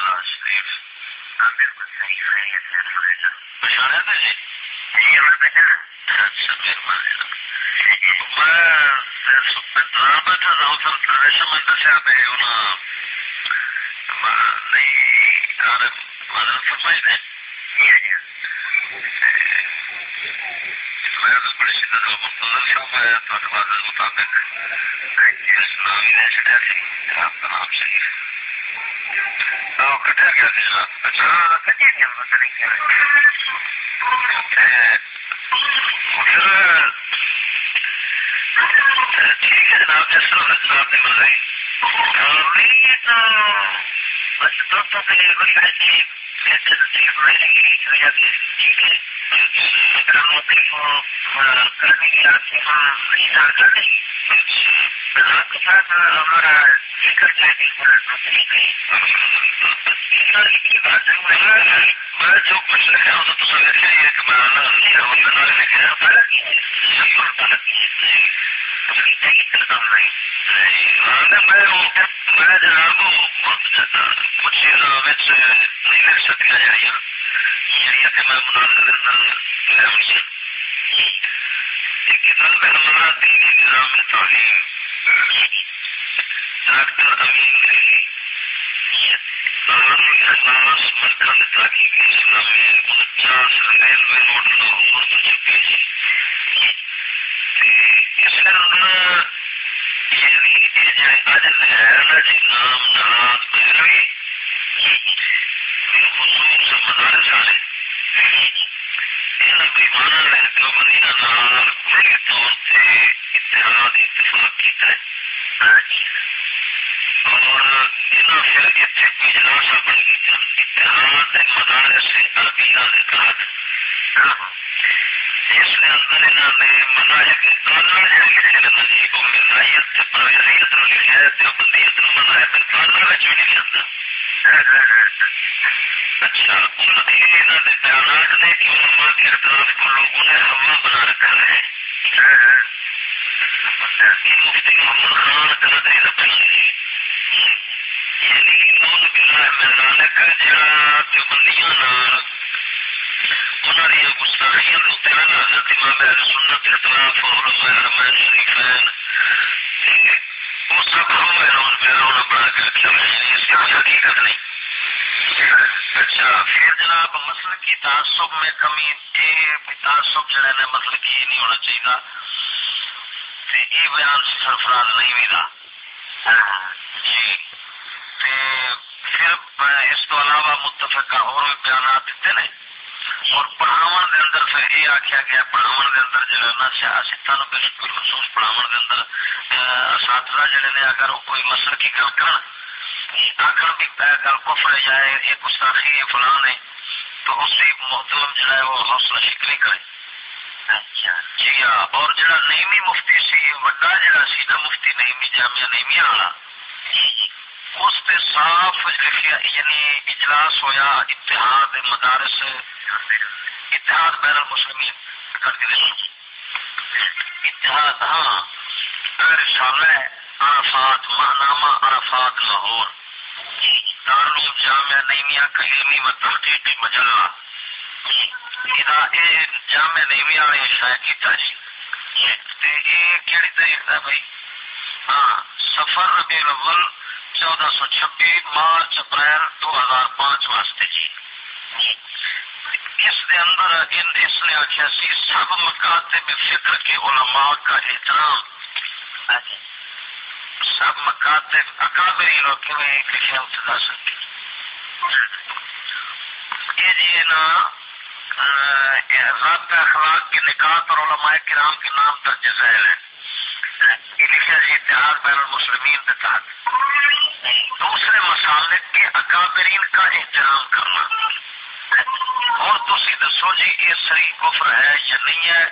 نواز شریف بالکل صحیح خیریت سے پچھاڑا تھا جی جی اور بیٹا اچھا مہربانی میں انتظار بیٹھا تھا سر ریشم میں دسیا پہ نہیں یار معذرت فرمائی نے بڑی شدت کا منتظر تھا میں تعلیمات مطابق نام ہی چڑھا سی آپ کا نام شریف کٹیا گیا جناب ٹھیک ہے جناب جس طرح جناب نے تو بس دوستوں کے لیے ایسی تکلیف ٹھیک ہے کو کرنے کی آپ آپ کے ساتھ ہمارا میں جو کچھ لکھا ہوں تو سب لکھا میں جناب کچھ نہیں لکھ سکتا جہاں جہاں کہ میں مناظر لیا ایک طلب ہمارا دینی نظام تعلیم ڈاکٹر امین دلی قانون احساس مرکز تحقیق اسلامی انچاس ریلوے روڈ لاہور تو چھپے اس یعنی یہ جڑے اج جی نام ناز خصوص مدارس والے۔ نے دیوبندی نال کلی طور سے اتحاد اتفاق ہے۔ اور یہاں پھر اتنے بن گئی۔ اتحاد مدارس عربیہ کے تحت اندر انہوں نے لکھے نے پرویزیت نو لکھا ہے دیوبندیت نو بھی اچھا بیانات نے کہ علماء کے اختلاف کو لوگوں نے ہوا بنا رکھا ہے۔ مفتی محمد خان جناب کی کی مطلب نہیں ہونا چاہیے سرفراز نہیں ملا جی۔ پھر اس تو علاوہ متفقہ اور بھی بیانات دیتے اور دے اندر پھر یہ آخیا گیا دے اندر نا بالکل دے اندر اساتذہ جڑے نے اگر کوئی کی گل کرن آخر بھی گل کفر جائے یہ گستاخی ہے، فلان ہے، تو اس سے محترم جڑا ہے وہ حوصلہ شکنی کرے۔ جی ہاں اور جڑا نیمی مفتی سی وڈا جڑا سی نا مفتی نیمی جامعہ نیمیا والا اس پہ صاف لکھیا یعنی اجلاس ہویا اتحاد مدارس اتحاد بین المسلمین کے اتحاد ہاں رسالہ عرفات ماہنامہ عرفات لاہور۔ دارالعلوم جامعہ نیمیا کا علمی و تحقیقی مجلہ۔ یہ جامعہ نیمیا نے شائع کیتا جی یہ کیڑی تاریخ ہے بھائی؟ ہاں سفر ربیع الاول مارچ اپریل واسطے جی۔ اس دے اندر اس نے آخیا سی سب مکاتب فکر کے علماء کا احترام۔ سب مکاتب یہ جی نا ضابطہ اخلاق کے نکات اور علماء کرام کے نام درج ذیل ہے۔ لکھا جی اتحاد بین المسلمین کے تحت۔ دوسرے مسالک کے اکابرین کا احترام کرنا۔ اور تھی دسو جی یہ صحیح کفر ہے یا نہیں ہے؟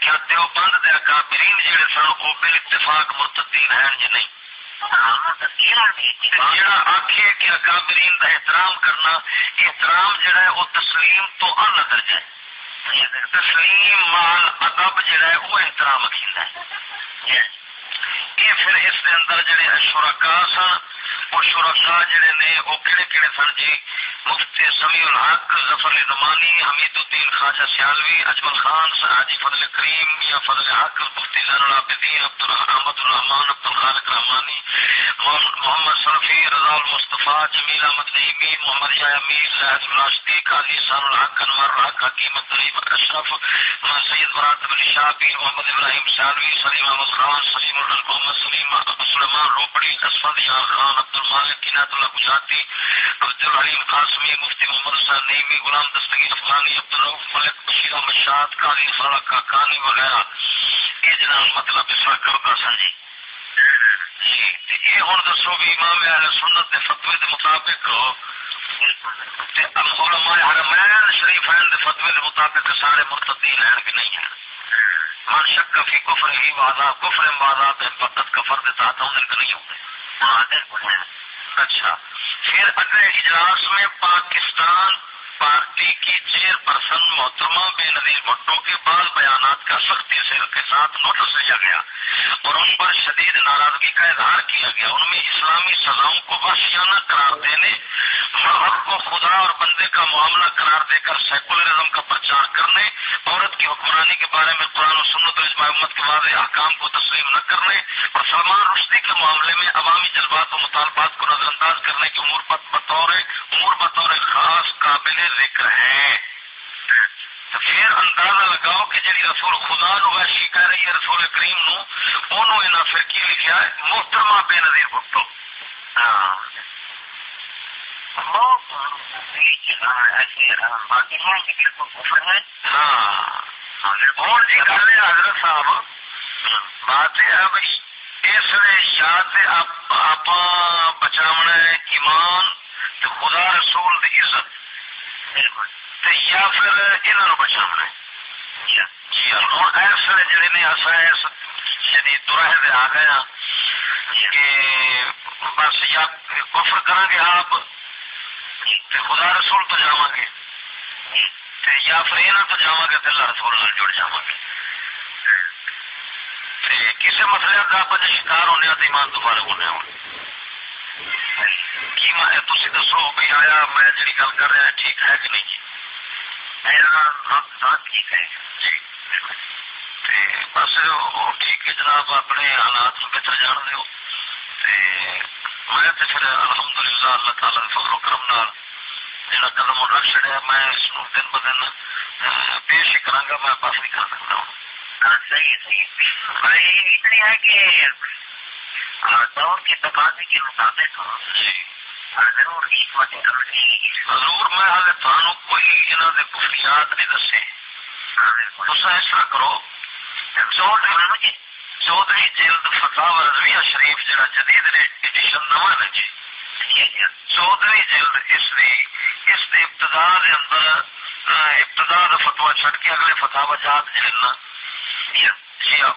کیا دیوبند دے اکابرین جڑے سن، وہ بال اتفاق مرتدین ہیں یا نہیں؟ جڑا آخے کہ اکابرین کا احترام کرنا، احترام جڑا ہے وہ تسلیم تو ان درجہ ہے تسلیم مال ادب جڑا ہے وہ احترام اکھیندا ہے۔ یہ پھر اس دے اندر جڑے شرکا سن، وہ شرکا جڑے نے، وہ کہڑے کہڑے سن جی؟ مفتی سمیع الحق ظفر نعمانی حمید الدین خواجہ سیالوی، اجمل خان حاجی فضل کریم یا فضل حق، مفتی زین العابدین عبد احمد الرحمان عبد الخالق رحمانی محمد صرفی رضا المصطفیٰ، جمیل احمد نعیمی محمد یا امیر، زید الراشدی قاضی سان الحق انور الحق، حکیم الدریب اشرف، سید برات بن شاہ، پیر محمد ابراہیم سیالوی، سلیم احمد خان، سلیم محمد سلیم سلیمان روپڑی اسفد یار خان عبد المالک کنات اللہ گجراتی عبد الحلیم قاسمی مفتی محمد حسین نعیمی غلام دستگیر افغانی عبدالروف ملک، بشیر احمد شاد قاضی فراغ کاکانی وغیرہ۔ یہ جناب مطلب اس وقت کرتا سن جی۔ جی یہ ہوں دسو بھی امام اہل سنت کے فتوی کے مطابق علماء حرمین شریفین کے فتوی کے مطابق سارے مرتدین ہیں کہ نہیں ہیں۔ من شک فی کفر ہی وعدہ، کفر وعدہ فقط کفر دیتا تھا ان کے نہیں ہوتے اچھا پھر اگلے اجلاس میں پاکستان پارٹی کی چیئر پرسن محترمہ بے نظیر بھٹو کے بعد بیانات کا سختی سے کے ساتھ نوٹس لیا گیا اور ان پر شدید ناراضگی کا اظہار کیا گیا۔ ان میں اسلامی سزاؤں کو وحشیانہ قرار دینے حق کو خدا اور بندے کا معاملہ قرار دے کر سیکولرزم کا پرچار کرنے، عورت کی حکمرانی کے بارے میں قرآن و سنت و اجماع امت کے واضح احکام کو تسلیم نہ کرنے اور سلمان رشدی کے معاملے میں عوامی جذبات و مطالبات کو نظر انداز کرنے کی امور بطور امور بطور خاص قابل ذکر ہیں۔ تو پھر اندازہ لگاؤ کہ جی رسول خدا نو ویسی کہہ رہی ہے، رسول کریم نو انہوں نے پھر کی لکھا ہے، محترمہ بے نظیر بھٹو ہاں۔ ہوں جی گل ہے۔ حضرت صاحب بات یہ ہے بھائی اس نے یا آپ بچاونا ہے ایمان تو خدا رسول عزت یا پھر یہاں بچاونا ہے جی ہوں اس ویلے جڑے نے اصا اس یعنی دے آ گئے کہ بس یا کفر کریں گے آپ خدا رسول تو جا گے۔ یا پھر یہاں تو جا گے تو اللہ رسول جڑ جا گے۔ کسی مسئلے کا آپ شکار ہونے تو ایمان دوبارہ ہونے ہوں کی تھی دسو آیا میں گل کر رہا ٹھیک ہے کہ نہیں؟ ٹھیک ہے۔ جی۔ بس ٹھیک ہے جناب اپنے حالات بہتر جان دو میں تو پھر الحمد للہ اللہ تعالی فضل و کرم نال جڑا قدم رکھ چڑیا میں اس دن ب دن پیش ہی کرا میں بس نہیں کر سکتا ہوں صحیح صحیح اتنی ہے کہ دور کے تقاضے کے مطابق ضرور ضرور میں ہال کوئی یہاں کے کفریات نہیں دسے تصا اس طرح کرو چودھری چودھری جلد فتح رضویہ شریف جہاں جدید ایڈیشن نواں ہے جی جلد اس دی اس دی ابتدا دے اندر ابتدا دا فتوا چھٹ کے اگلے فتح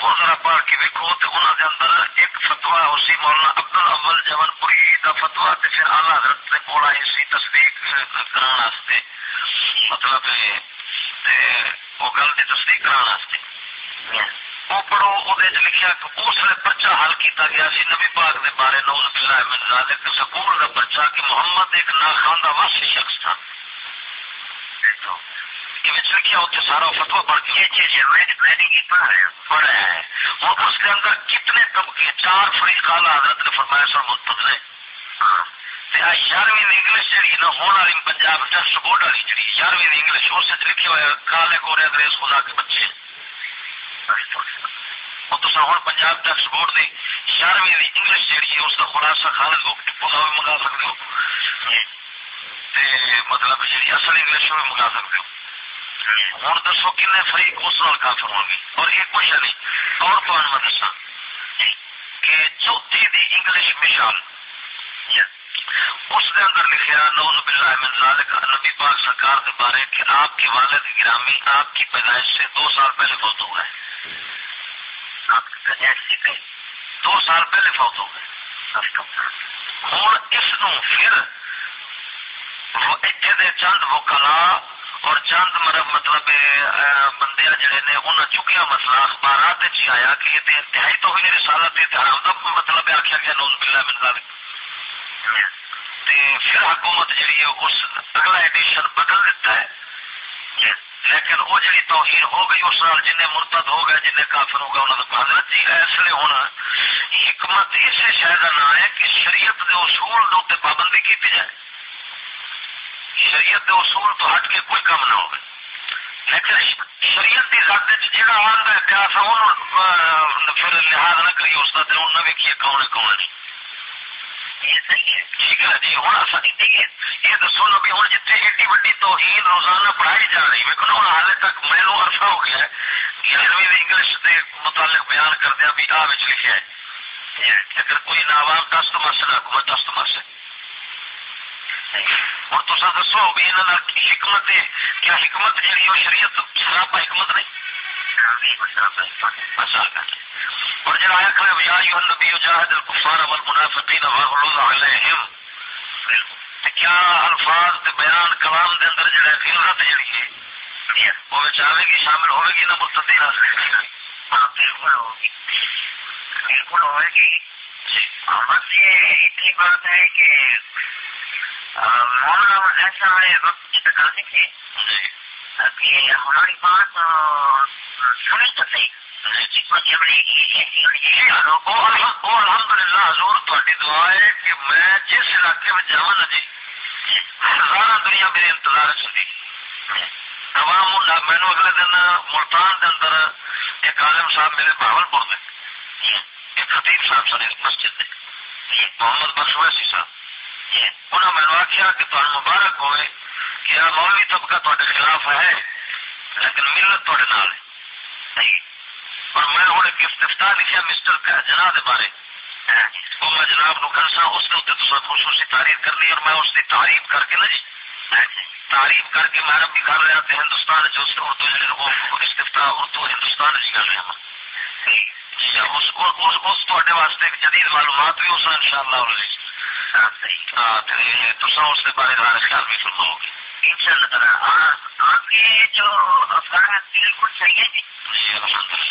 وہ ذرا پڑھ کے ویکو تو انہوں دے اندر ایک فتوا اسی مولانا عبد الاول جمن پوری دا فتوا تے پھر اعلی حضرت تصدیق کران واسطے۔ مطلب وہ گل دی تصدیق کران واسطے۔ وہ پڑھو وہ لکھا کہ اس لیے پرچا حل کیتا گیا سی نبی پاک دے بارے نوز باللہ من ذالک سکول دا پرچا کہ محمد ایک ناخواندہ واسی شخص تھا۔ لکھا اتنے سارا فتوا پڑھ کے۔ پڑھا ہے۔ اور اس کے اندر کتنے طبقے چار فریق اعلیٰ حضرت نے فرمایا سر منتظر یارویں انگلش جہی نا ہونے والی پنجاب ٹیسٹ بورڈ والی جی یارویں انگلش اس لکھے ہوئے کالے گورے انگریز خدا کے بچے۔ ہوں پنجاب ٹیکس بورڈ کی یارویں انگلش ہے اس کا خلاصہ خالد ٹپو بھی منگا سکتے ہو مطلب جی اصل انگلش منگا سکتے ہو ہوں دسو کن فریق اس نال کافر ہو گئی اور یہ کچھ نہیں اور تو میں دسا کہ چوتھی دی انگلش مثال اس دے اندر لکھا نوز باللہ من ذالک نبی پاک سرکار کے بارے کہ آپ کے والد گرامی آپ کی پیدائش سے دو سال پہلے فوت ہو گئے آپ کی پیدائش سے دو سال پہلے فوت ہو گئے۔ ہوں اس پھر اتنے دے چند وکلا اور چند مرب مطلب بندے جڑے نے انہیں چکیا مسئلہ، اخبارات ہی آیا کہ یہ انتہائی تو ہوئی رسالت حرام کا مطلب آخیا گیا نوز بلا من پھر حکومت جی ہے، اس اگلا ایڈیشن بدل دیتا ہے۔ لیکن وہ جی توہین ہو گئی اس نال جن مرتد ہو گئے جن کافر ہو گئے انہوں نے حضرت جی اس لیے ہونا حکمت اسے شاید نہ ہے کہ شریعت کے اصول پابندی کی جائے۔ شریعت کے اصول تو ہٹ کے کوئی کام نہ ہو لیکن شریعت کی رد جہاں آتا ہے کیا پھر لحاظ نہ کریے، اس کا دن نہ ویکھیے کون ہے، کون نہیں۔ ٹھیک ہے جی ہوں یہ دسو نا بھی ہوں جتنے ایڈی وی توہین روزانہ پڑھائی جا رہی میں ہوں حال تک میرے عرصہ ہو گیا ہے۔ گیارہویں انگلش کے متعلق بیان کردیا بھی آ لکھا ہے۔ اگر کوئی ناوام دست مس نہ حکومت دست مس ہے ہوں تو دسو بھی یہاں حکمت کیا حکمت جی شریعت سراپا حکمت نہیں؟ اور جڑا آیا کھڑے یا ایھا النبی جاہد الکفار والمنافقین واغلظ علیہم۔ کیا الفاظ تے بیان کلام دے اندر جڑا غلظت جڑی ہے؟ وہ وچ آوے گی شامل ہوے گی نہ مرتدی نہ ہاں بالکل ہوگی۔ بالکل ہوئے گی۔ بس یہ اتنی بات ہے کہ مولانا ایسا ہے وقت کی تقاضے تھے۔ کہ ہماری بات سنی تو صحیح۔ الحمد للہ حضور تاری دعا ہے کہ میں جس علاقے میں جا جی دنیا میرے انتظار چلی اگلے دن ملتان کے اندر ایک عالم صاحب میرے بہاول پور میں ایک خطیب صاحب سن مسجد میں محمد صاحب انہوں نے مینو آخیا کہ تمہیں مبارک ہوئے کہ مولوی طبقہ تے خلاف ہے، لیکن ملت تے نال ہے۔ اور میں ہوں ایک استفتا لکھا مسٹر جناح کے بارے۔ وہ میں جناب نو کرسا اس کے اتنے خصوصی تعریف کرنی، اور میں اس کی تعریف کر کے نا جی تعریف کر کے میں بھی کر رہا تو ہندوستان اردو جی استفتا اردو ہندوستان ہاں۔ جی کر رہا جی اس واسطے جدید معلومات بھی اس ان شاء اللہ اس کے بارے میں خیال بھی فرماؤ گے ان شاء اللہ تعالیٰ آپ کے جو افغان بالکل صحیح ہے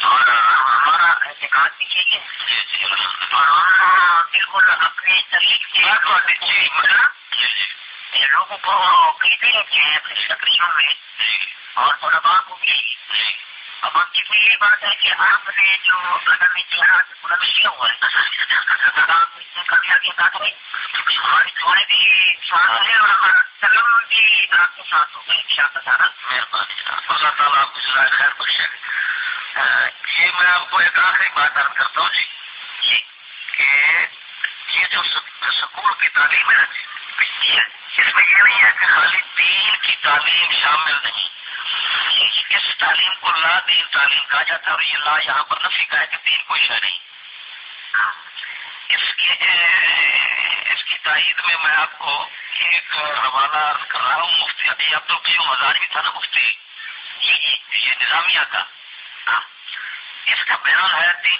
اور ہمارا اعتقاد بھی چاہیے اور ہم بالکل اپنے طریقے سے لوگوں کو کہتے رہتے ہیں اپنی تقریروں میں اور طلبا کو بھی اب آپ کی یہ بات ہے کہ آپ نے جو عدم اتحاد کیا ہوا ہے آپ اتنے کامیابی عطا کریں ہماری تھوڑے بھی ساتھ ہیں اور ہمارا سلم بھی آپ کے ساتھ ہوگا ان شاء اللہ تعالیٰ مہربانی اللہ تعالیٰ آپ کو جزائے خیر بخشے یہ میں آپ کو ایک آخری بات عرض کرتا ہوں۔ جی جی کہ یہ جو سکول کی تعلیم ہے نا جی اس میں یہ نہیں ہے کہ خالی دین کی تعلیم شامل نہیں۔ اس تعلیم کو لا دین تعلیم کہا جاتا ہے اور یہ لا یہاں پر نفی کا ہے کہ دین کوئی شہ نہیں۔ اس کی اس کی تائید میں میں آپ کو ایک حوالہ کر رہا ہوں، مفتی ابھی اب تو کئی مزاج بھی تھا نا، مفتی۔ یہ نظامیہ کا۔ ہاں۔ اس کا بیان ہے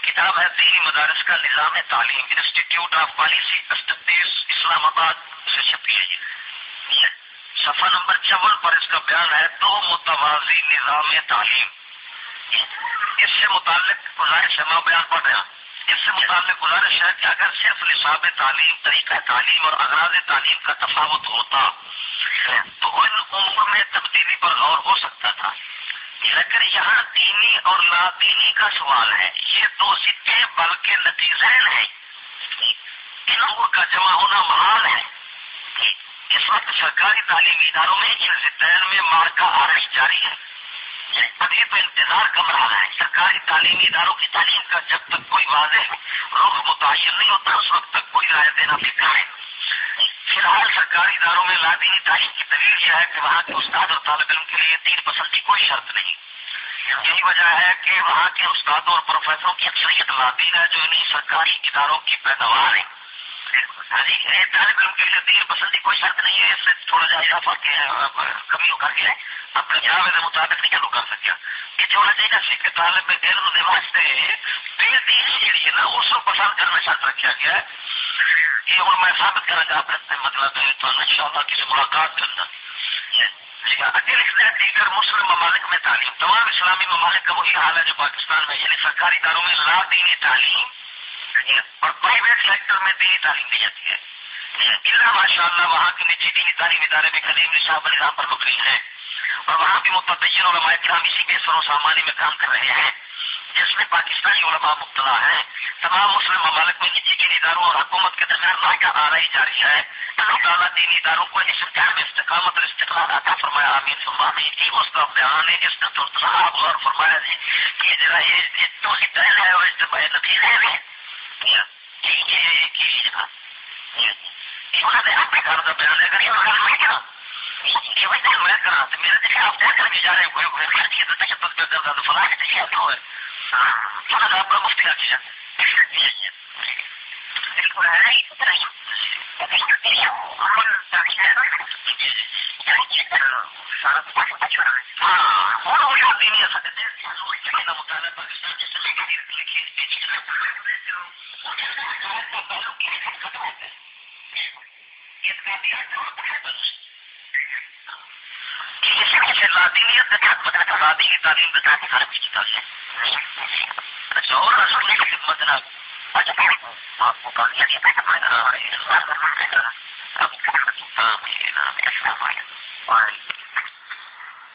کتاب ہے دینی مدارس کا نظام تعلیم انسٹیٹیوٹ آف پالیسی اسلام آباد سے چھپی ہے صفحہ نمبر چون پر اس کا بیان ہے، دو متوازی نظام تعلیم۔ اس سے متعلق گزارش ہے، میں بیان پڑھ رہا اس سے متعلق گزارش ہے کہ اگر صرف نصاب تعلیم، طریقہ تعلیم اور اغراض تعلیم کا تفاوت ہوتا، تو ان امور میں تبدیلی پر غور ہو سکتا تھا۔ لیکن یہاں دینی اور لادینی کا سوال ہے۔ یہ دو سکے بلکہ نتیجے ہیں۔ ان امور کا جمع ہونا محال ہے۔ اس وقت سرکاری تعلیمی اداروں میں ان میں مار کا آرش جاری ہے۔ ابھی تو انتظار کم رہا ہے۔ سرکاری تعلیمی اداروں کی تعلیم کا جب تک کوئی واضح رخ متعین نہیں ہوتا، اس وقت تک کوئی رائے دینا فکر ہے۔ فی الحال سرکاری اداروں میں لادینی تعلیم کی دلیل یہ ہے کہ وہاں کے استاد اور طالب علم کے لیے تین پسند کی کوئی شرط نہیں۔ یہی وجہ ہے کہ وہاں کے استادوں اور پروفیسروں کی اکثریت لادین ہے جو انہیں سرکاری اداروں کی پیداوار ہے۔ طالب علم کے لیے دین پسند کی کوئی شرط نہیں ہے اس سے تھوڑا جا اضافہ کمی ہو کر کے اپنے جاوے کے مطابق نہیں چلو کر سکیا یہ جو ہونا چاہیے سکھ طالب علم کے واسطے بے دینی جیڑی ہے نا اس کو پسند کرنا شرط رکھا گیا ہے یہ ہوں میں ثابت کرنا چاہتا مطلب ان شاء اللہ کسی ملاقات کرنا اگے لکھتا ہے دیگر مسلم ممالک میں تعلیم تمام اسلامی ممالک کا وہی حال ہے جو پاکستان میں یعنی سرکاری اداروں میں لا دینی تعلیم اور پرائیویٹ سیکٹر میں دینی تعلیم دی جاتی ہے۔ اللہ ماشاء اللہ وہاں کے نجی دینی تعلیم ادارے میں قدیم نصاب نظام پر مبنی ہیں۔ اور وہاں بھی متدین علماء کرام اسی کے سر و سامانی میں کام کر رہے ہیں۔ جس میں پاکستانی علماء مبتلا ہیں۔ تمام مسلم ممالک میں نجی دینی اداروں اور حکومت کے درمیان ماہر آ رہی جاری ہے۔ اللہ تعالیٰ دینی اداروں کو اس امتحان میں استقامت اور استقلال عطا فرمایا۔ آمین فرمانی جی اس کا بیان ہے، اس کا تو غور فرمایا جی کہ ذرا یہ تو ہی ہے اور اس سے نتیجے ہیں۔ یہ جگہ انہوں نے اپنے گھر کا بیان ہے اگر یہ میں کرا یہ وجہ میں کرا تو میرے دیکھے آپ کیا کرنے جا رہے ہیں کوئی کوئی خرچی تو تشدد کر دیتا تو فلاح کے کا کیا بالکل ہے تعلیم کے سارا کچھ نکال لیں اچھا اور رسول کی خدمت آپ کو کام کیا